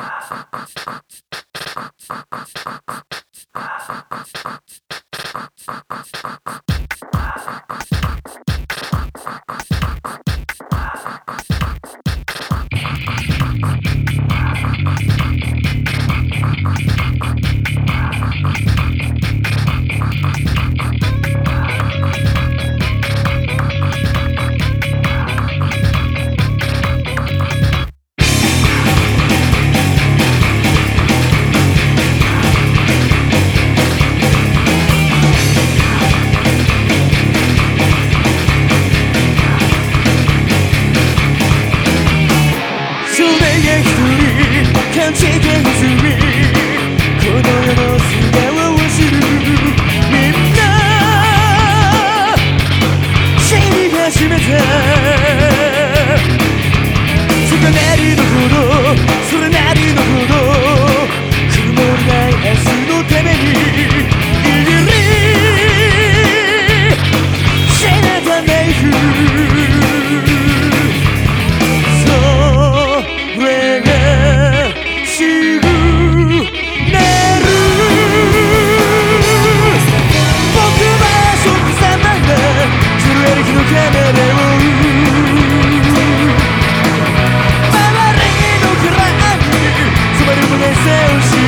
Kuck, kuck, kuck, kuck, kuck, kuck, kuck, kuck. それなりのほどそれなりのほど曇りない明日のためにいり死なたナイフそれがすぐなる僕は即さまが震える日のカメラま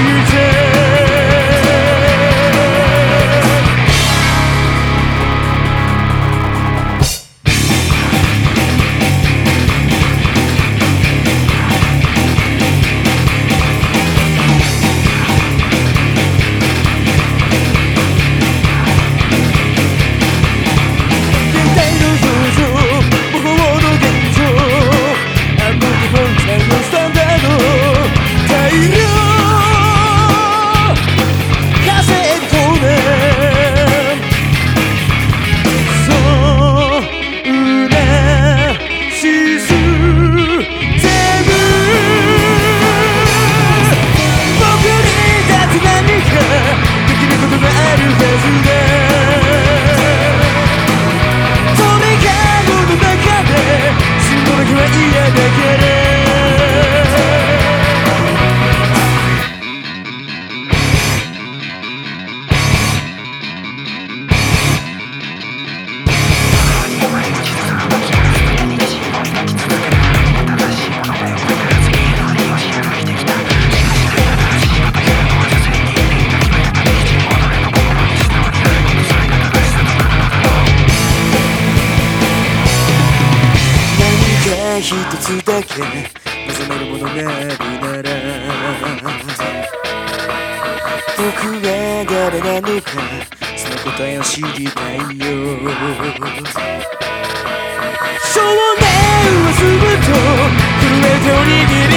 一つだけ望めるものがあるなら僕は誰なのかその答えを知りたいよ。少年はすぐと震えておにぎり